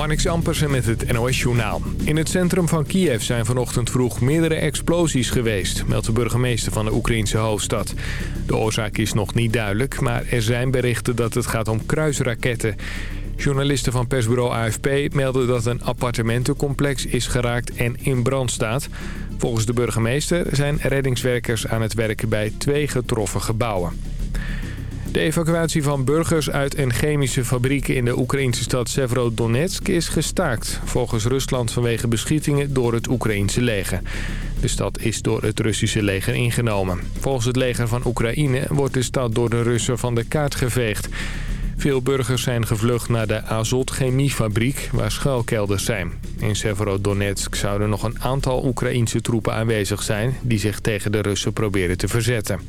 Marnix Ampersen met het NOS-journaal. In het centrum van Kiev zijn vanochtend vroeg meerdere explosies geweest... meldt de burgemeester van de Oekraïnse hoofdstad. De oorzaak is nog niet duidelijk, maar er zijn berichten dat het gaat om kruisraketten. Journalisten van persbureau AFP melden dat een appartementencomplex is geraakt en in brand staat. Volgens de burgemeester zijn reddingswerkers aan het werken bij twee getroffen gebouwen. De evacuatie van burgers uit een chemische fabriek in de Oekraïnse stad Severodonetsk is gestaakt. Volgens Rusland vanwege beschietingen door het Oekraïnse leger. De stad is door het Russische leger ingenomen. Volgens het leger van Oekraïne wordt de stad door de Russen van de kaart geveegd. Veel burgers zijn gevlucht naar de Azot chemiefabriek waar schuilkelders zijn. In Severodonetsk zouden nog een aantal Oekraïnse troepen aanwezig zijn... die zich tegen de Russen proberen te verzetten.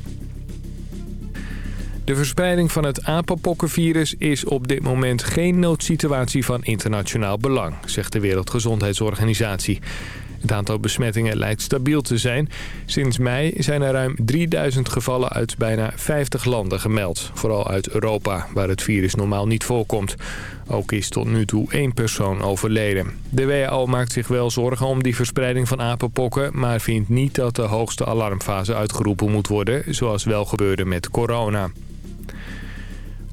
De verspreiding van het apenpokkenvirus is op dit moment geen noodsituatie van internationaal belang, zegt de Wereldgezondheidsorganisatie. Het aantal besmettingen lijkt stabiel te zijn. Sinds mei zijn er ruim 3000 gevallen uit bijna 50 landen gemeld. Vooral uit Europa, waar het virus normaal niet voorkomt. Ook is tot nu toe één persoon overleden. De WHO maakt zich wel zorgen om die verspreiding van apenpokken... maar vindt niet dat de hoogste alarmfase uitgeroepen moet worden... zoals wel gebeurde met corona.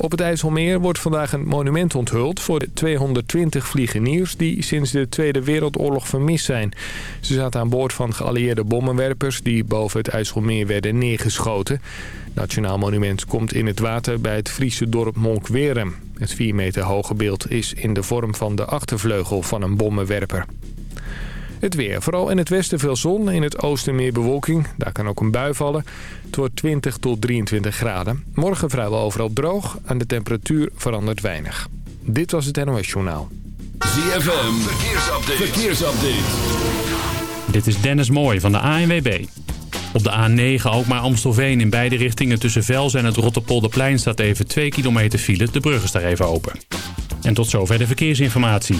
Op het IJsselmeer wordt vandaag een monument onthuld voor de 220 vliegeniers die sinds de Tweede Wereldoorlog vermist zijn. Ze zaten aan boord van geallieerde bommenwerpers die boven het IJsselmeer werden neergeschoten. Nationaal monument komt in het water bij het Friese dorp Monkwerem. Het 4 meter hoge beeld is in de vorm van de achtervleugel van een bommenwerper. Het weer. Vooral in het westen veel zon. In het oosten meer bewolking. Daar kan ook een bui vallen. Het wordt 20 tot 23 graden. Morgen vrijwel overal droog. En de temperatuur verandert weinig. Dit was het NOS Journaal. ZFM. Verkeersupdate. Verkeersupdate. Dit is Dennis Mooij van de ANWB. Op de A9 ook maar Amstelveen in beide richtingen tussen Vels en het Rotterpolderplein staat even 2 kilometer file. De brug is daar even open. En tot zover de verkeersinformatie.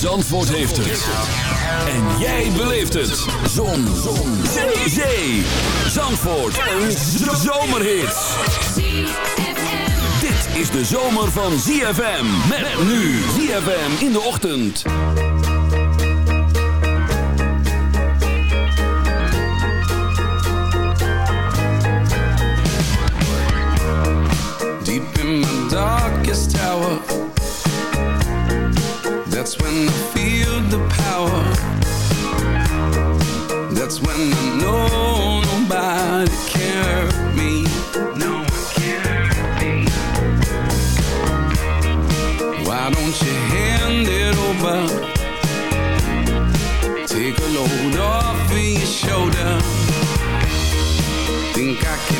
Zandvoort heeft het. En jij beleeft het. Zon. Zon. Zee. Zee. Zandvoort. Een zomerhit. Dit is de zomer van ZFM. Met nu ZFM in de ochtend. Deep in darkest tower That's when I feel the power. That's when I know nobody hurt me. No one hurt me. Why don't you hand it over? Take a load off of your shoulder. Think I can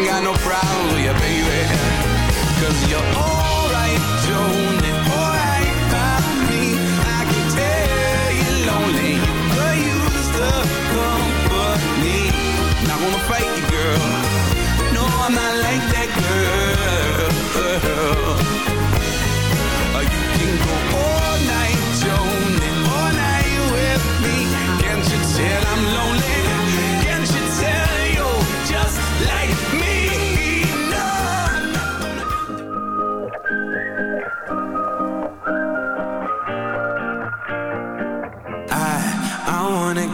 ain't got no problem with you, baby. Cause you're alright, Joni, alright by me. I can tell you're lonely. You could use the company. Not gonna fight you, girl. No, I'm not like that girl.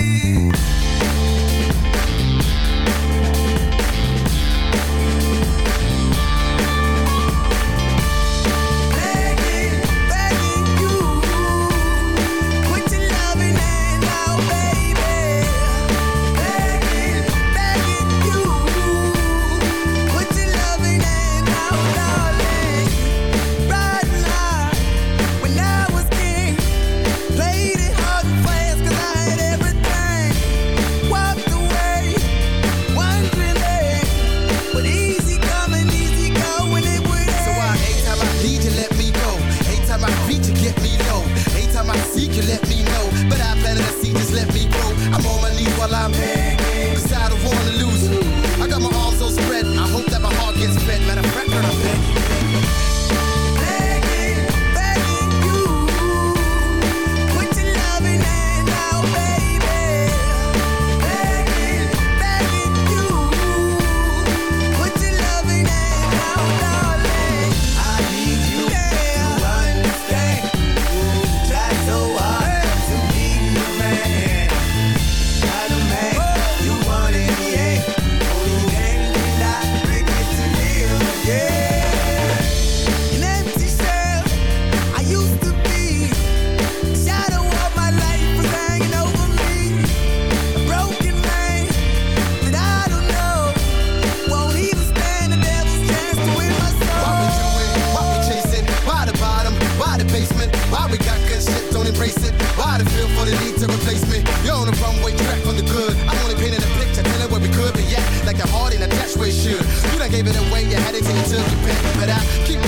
you. them hard and attached where it should. You done gave it away, you had it till you took your pick. But I keep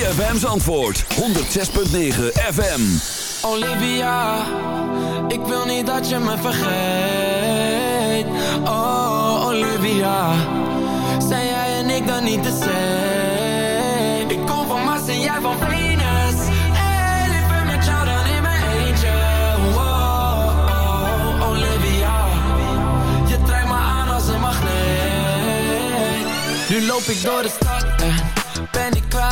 FM's antwoord 106.9 FM Olivia, ik wil niet dat je me vergeet. Oh Olivia, zijn jij en ik dan niet te zijn Ik kom van Mars en jij van Venus. Hey, ben met jou dan in mijn eentje. Oh, Olivia, je trekt me aan als een magneet. Nu loop ik door de stad en ben ik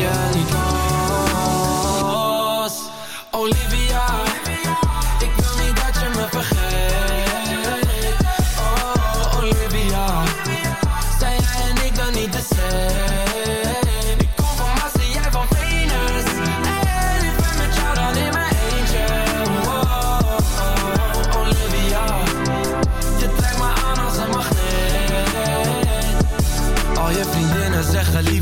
Yeah.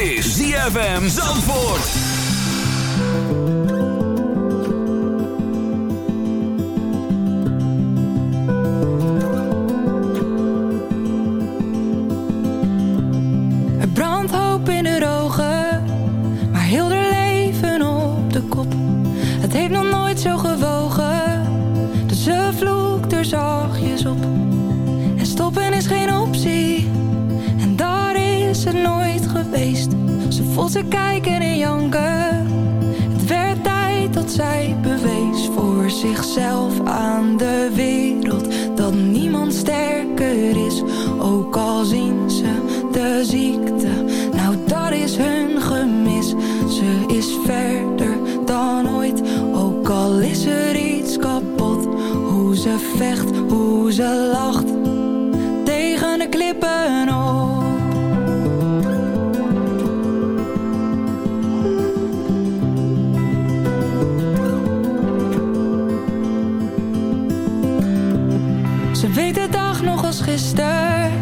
is ZFM Zandvoort. ze vecht, hoe ze lacht Tegen de klippen op. Ze weet de dag nog als gisteren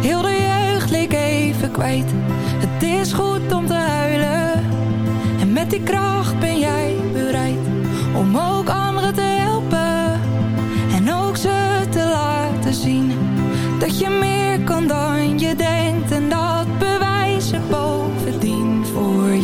Heel de jeugd leek even kwijt. Het is goed om te huilen En met die kracht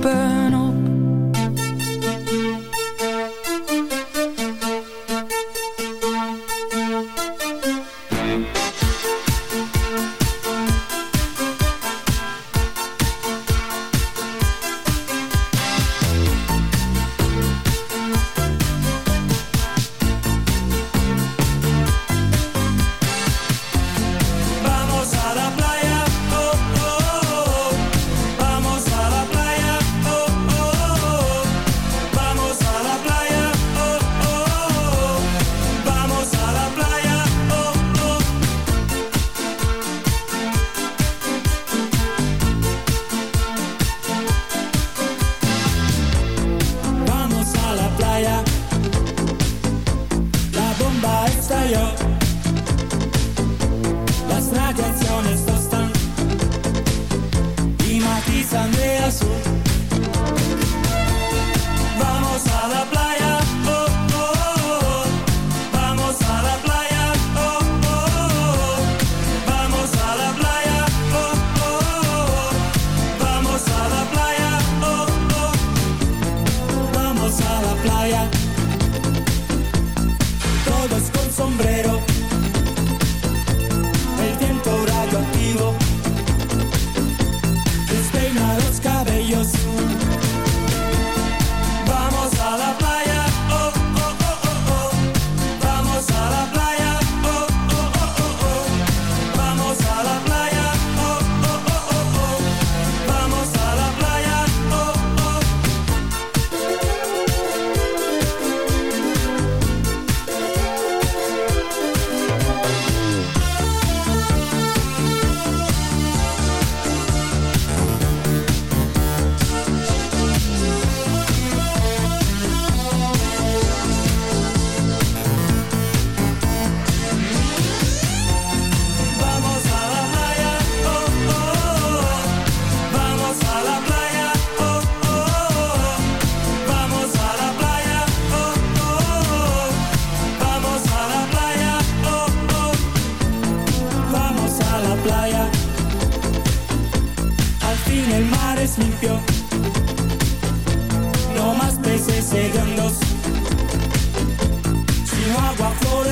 Burn.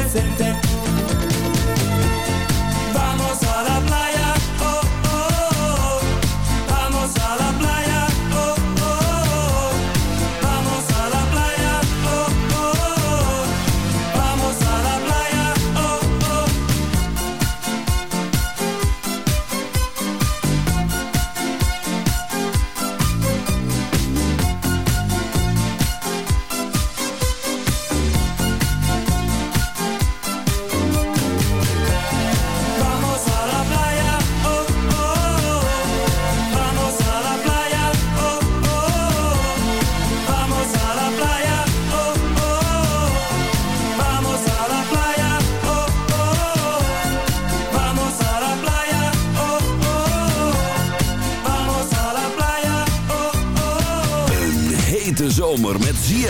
se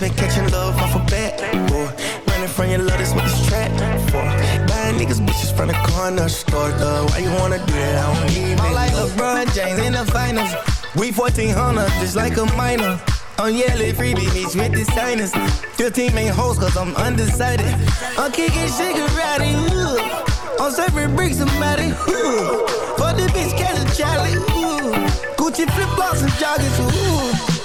Been catching love off a bat, boy. Running from your love, is what this trap for. Buying niggas bitches from the corner store, though. Why you wanna do that? I don't need it. I'm like LeBron James in the finals. We 1400, just like a minor. I'm yelling free beach with the signers. 15 ain't hoes cause I'm undecided. I'm kicking cigarette. ooh. I'm serving bricks, somebody, ooh. For the bitch, catch a Charlie, ooh. Gucci flip flops and joggers, ooh.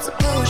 it's supposed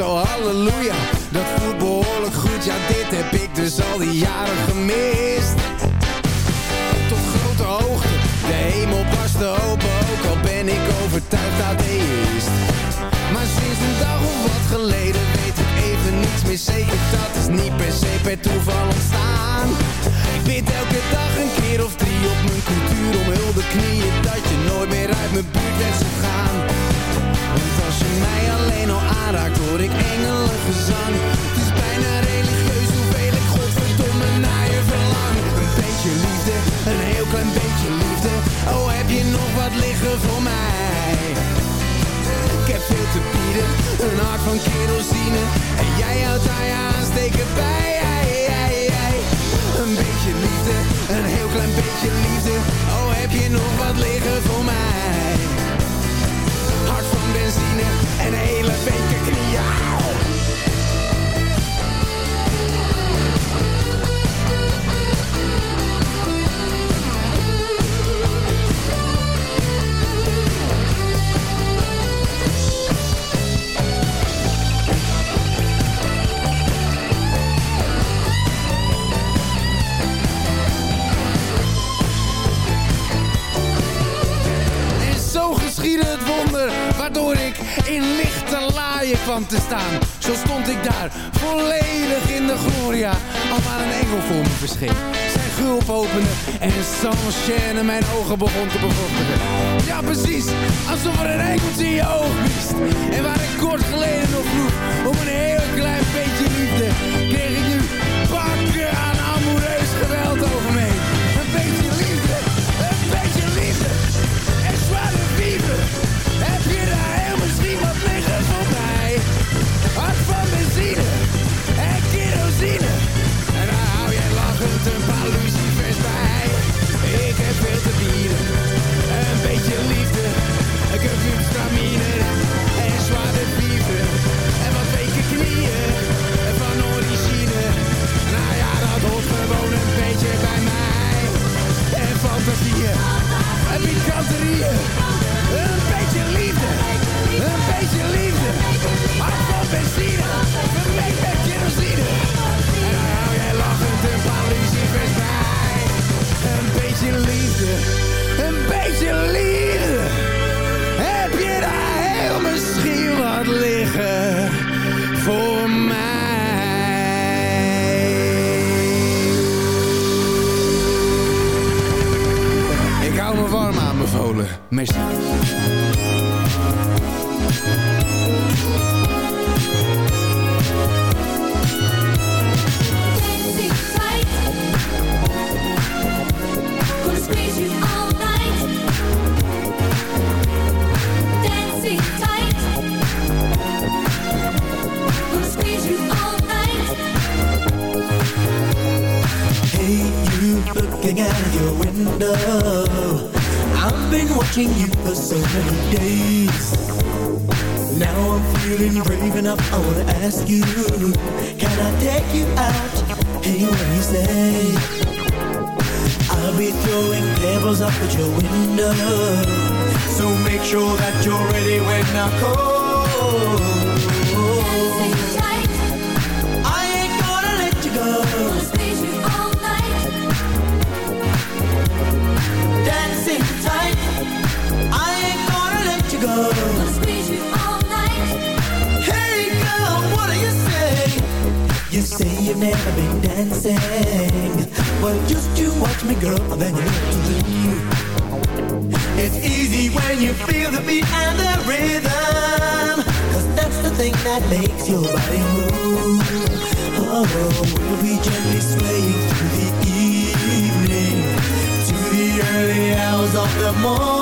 oh halleluja. Dat voelt behoorlijk goed, ja dit heb ik dus al die jaren gemist. Tot grote hoogte, de hemel barstte open Ook. Al ben ik overtuigd dat deze is. Maar sinds een dag of wat geleden weet ik even niets meer zeker. Dat is niet per se per toeval ontstaan. Ik bid elke dag een keer of drie op mijn cultuur om hulde knieën. Dat je nooit meer uit mijn buurt bent gaan want als je mij alleen al aanraakt hoor ik engelengezang. Het is bijna religieus hoeveel ik godverdomme naar je verlang. Een beetje liefde, een heel klein beetje liefde. Oh heb je nog wat liggen voor mij? Ik heb veel te bieden, een hart van kerosine. En jij houdt daar je aansteken bij ei, ei. Een beetje liefde, een heel klein beetje liefde. Oh heb je nog wat liggen voor mij? benzine en een hele beker knieën. het in lichte laaien kwam te staan. Zo stond ik daar, volledig in de gloria, al waar een engel voor me verscheen. Zijn gulp opende en een sans chaîne mijn ogen begon te bevorderen. Ja precies, alsof er een engeltje in je oog wist. En waar ik kort geleden nog vroeg om een heel klein beetje liefde, kreeg ik nu pakken aan amoureus geweld over. and the rhythm. Cause that's the thing that makes your body move. Oh, we gently swaying through the evening To the early hours of the morning.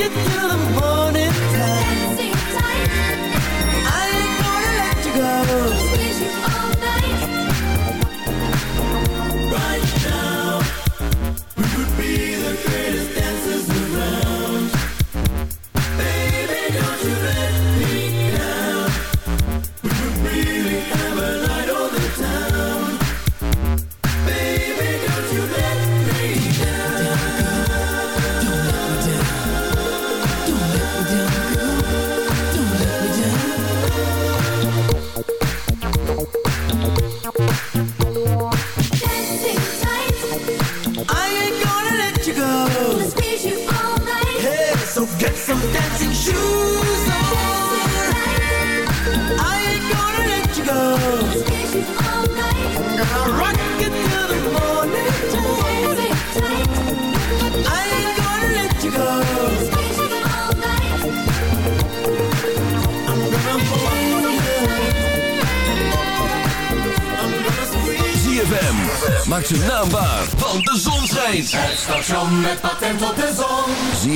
get through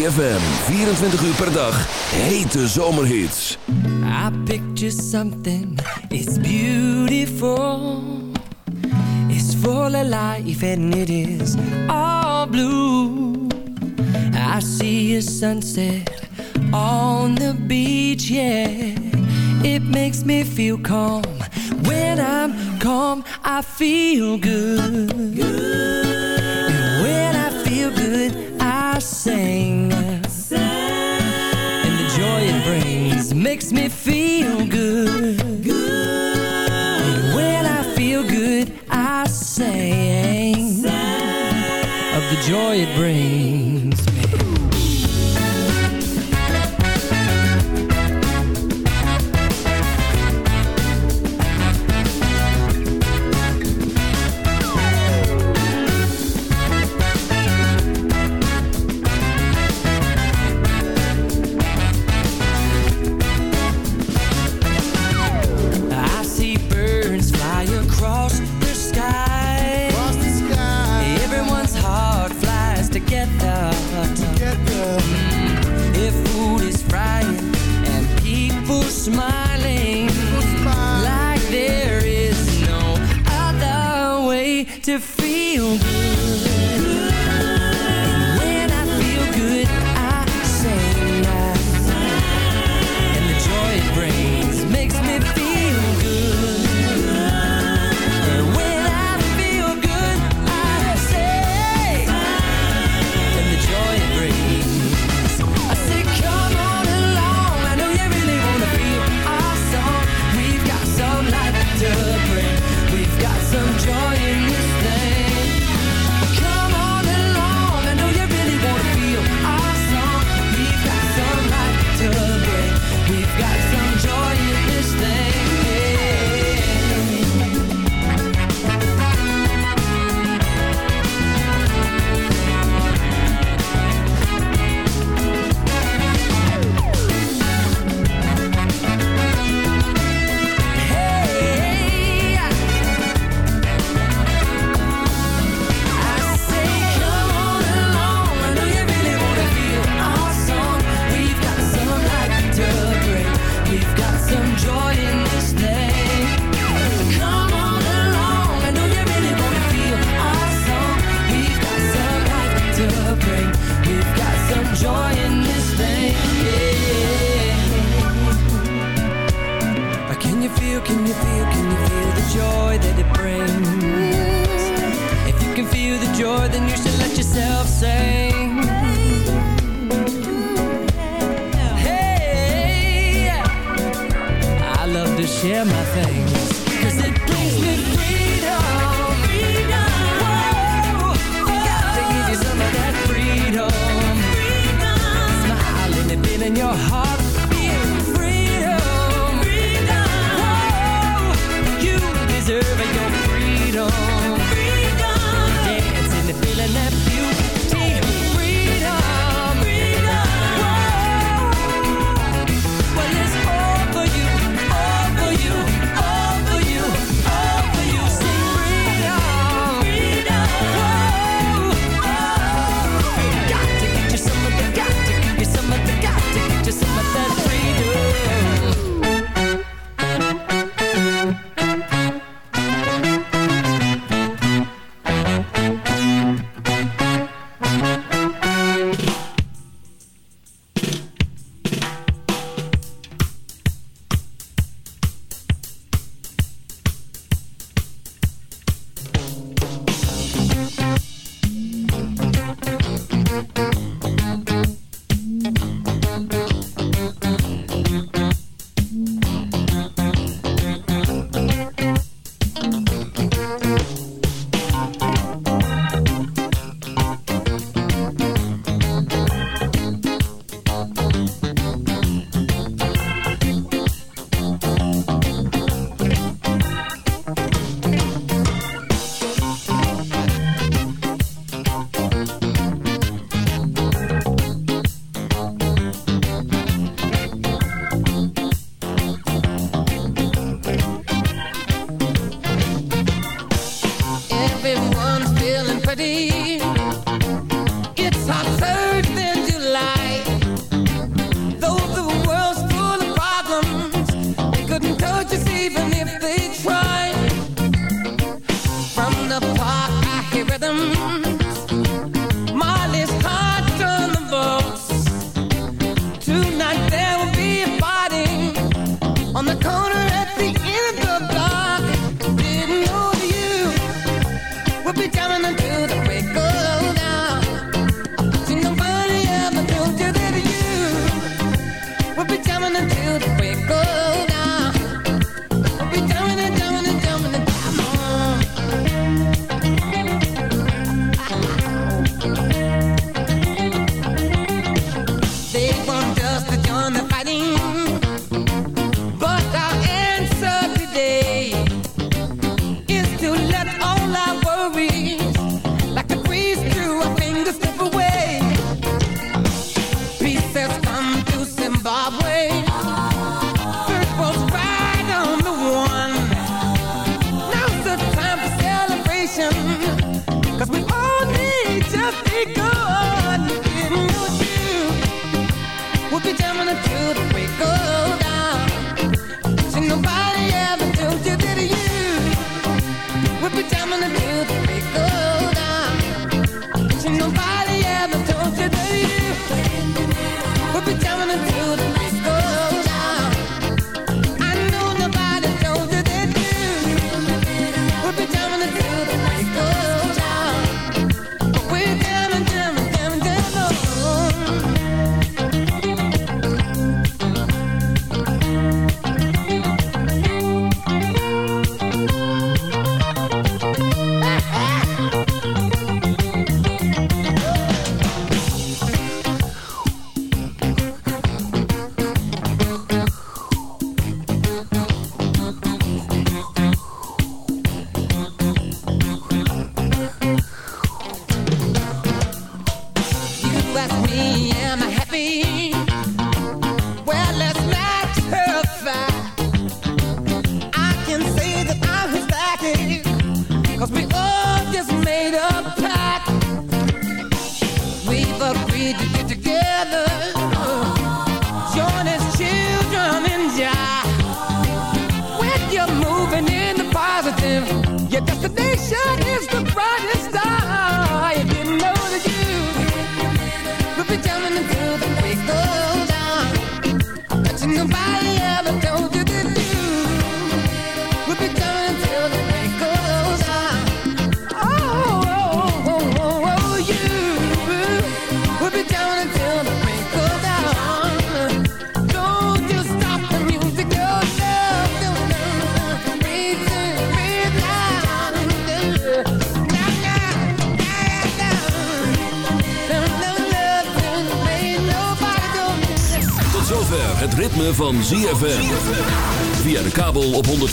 ZFM, 24 uur per dag, hete zomerhits. I picture something, it's beautiful. It's full of life and it is all blue. I see a sunset on the beach, yeah. It makes me feel calm. When I'm calm, I feel good.